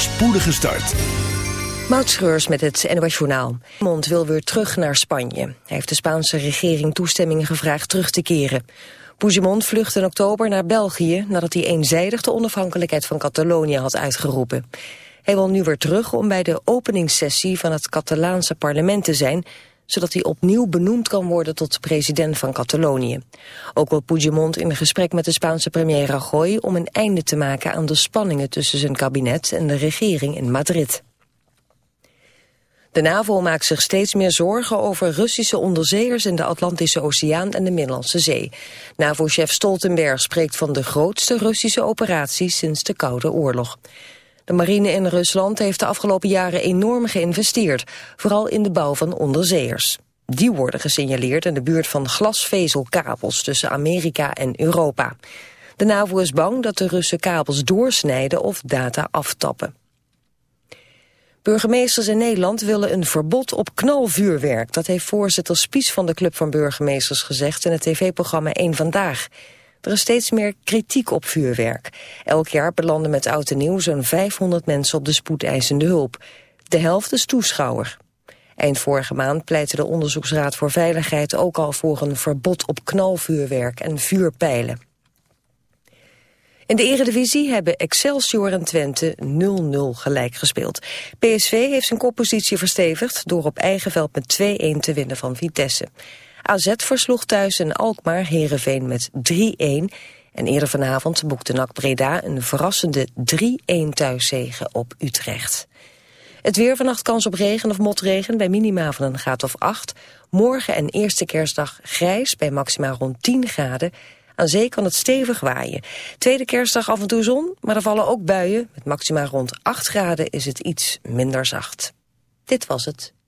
spoedige start. Moutschreurs met het NOS Journaal. Wil weer terug naar Spanje. Hij heeft de Spaanse regering toestemming gevraagd terug te keren. Puigdemont vluchtte in oktober naar België... nadat hij eenzijdig de onafhankelijkheid van Catalonië had uitgeroepen. Hij wil nu weer terug om bij de openingssessie van het Catalaanse parlement te zijn zodat hij opnieuw benoemd kan worden tot president van Catalonië. Ook wil Puigdemont in een gesprek met de Spaanse premier Rajoy om een einde te maken aan de spanningen tussen zijn kabinet en de regering in Madrid. De NAVO maakt zich steeds meer zorgen over Russische onderzeeërs in de Atlantische Oceaan en de Middellandse Zee. NAVO-chef Stoltenberg spreekt van de grootste Russische operatie sinds de Koude Oorlog. De marine in Rusland heeft de afgelopen jaren enorm geïnvesteerd, vooral in de bouw van onderzeeërs. Die worden gesignaleerd in de buurt van glasvezelkabels tussen Amerika en Europa. De NAVO is bang dat de Russen kabels doorsnijden of data aftappen. Burgemeesters in Nederland willen een verbod op knalvuurwerk. Dat heeft voorzitter Spies van de Club van Burgemeesters gezegd in het tv-programma 1 Vandaag. Er is steeds meer kritiek op vuurwerk. Elk jaar belanden met oud nieuw zo'n 500 mensen op de spoedeisende hulp. De helft is toeschouwer. Eind vorige maand pleitte de Onderzoeksraad voor Veiligheid ook al voor een verbod op knalvuurwerk en vuurpijlen. In de eredivisie hebben Excelsior en Twente 0-0 gelijk gespeeld. PSV heeft zijn koppositie verstevigd door op eigen veld met 2-1 te winnen van Vitesse. AZ versloeg thuis een Alkmaar Herenveen met 3-1. En eerder vanavond boekte NAC Breda een verrassende 3-1 thuiszegen op Utrecht. Het weer vannacht kans op regen of motregen bij minima van een graad of 8. Morgen en eerste kerstdag grijs bij maxima rond 10 graden. Aan zee kan het stevig waaien. Tweede kerstdag af en toe zon, maar er vallen ook buien. Met maxima rond 8 graden is het iets minder zacht. Dit was het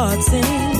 heart sing.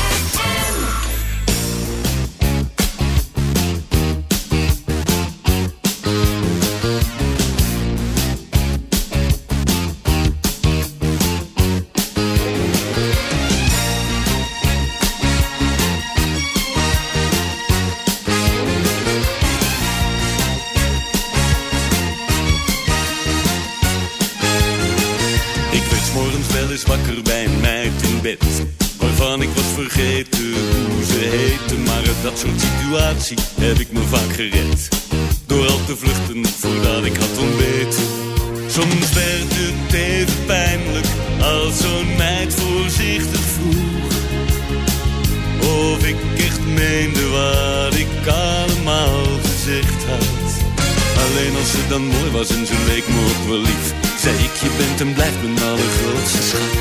Alleen als ze dan mooi was en leek me ook wel lief. Zei ik, je bent en blijft mijn allergrootste schat.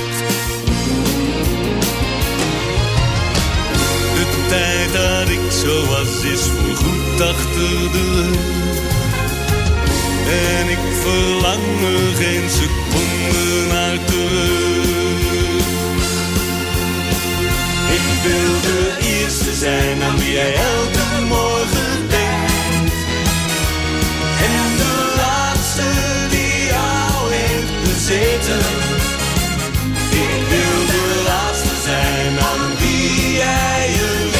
De tijd dat ik zo was is voorgoed achter de rug. En ik verlang er geen seconde naar terug. Ik wil de eerste zijn aan wie jij elke Ik wil de laatste zijn aan wie jij je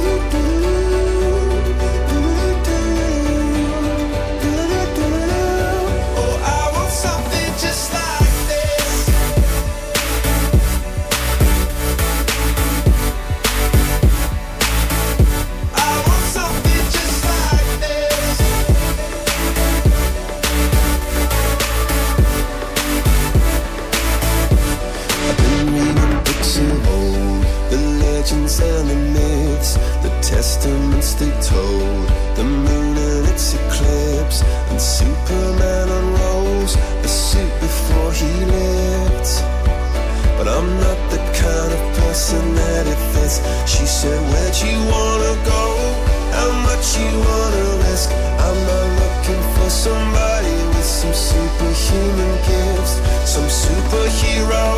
somebody with some superhuman gifts, some superhero,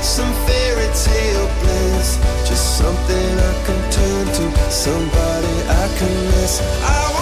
some fairy tale bliss. Just something I can turn to, somebody I can miss. I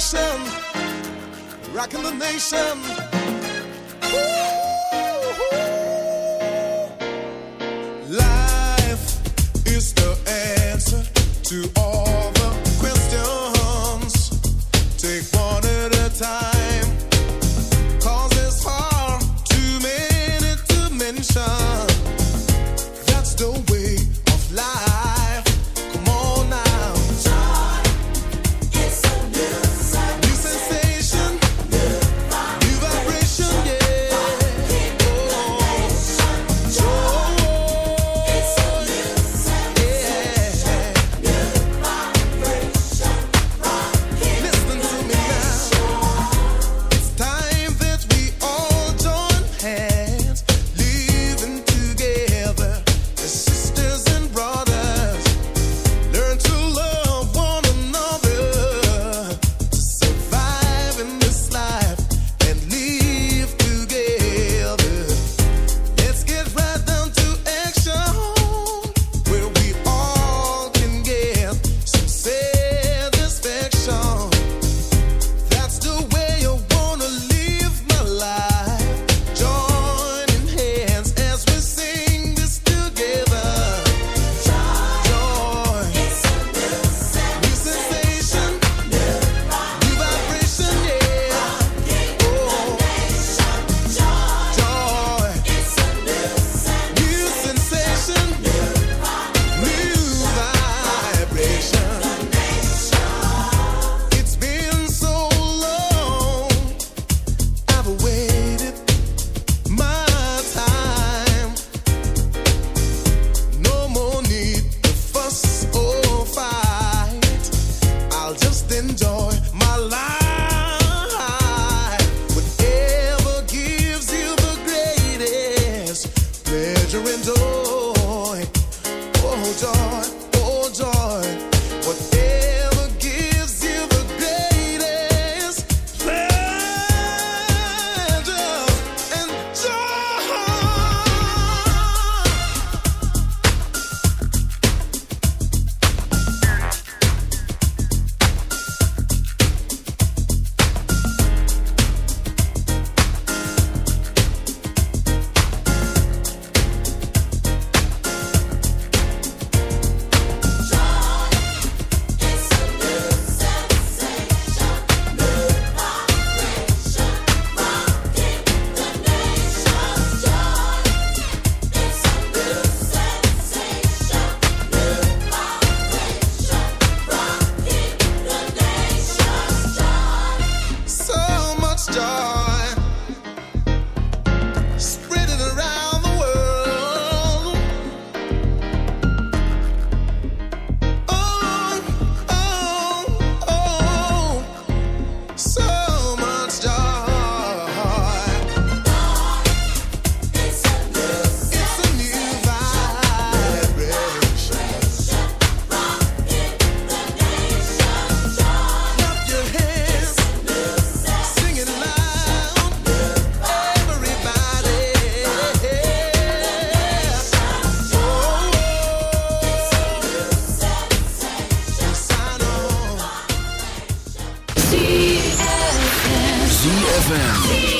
nation, rocking the nation. Life is the answer to all. ZFM.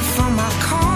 From my car.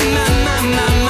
My, my, my, my,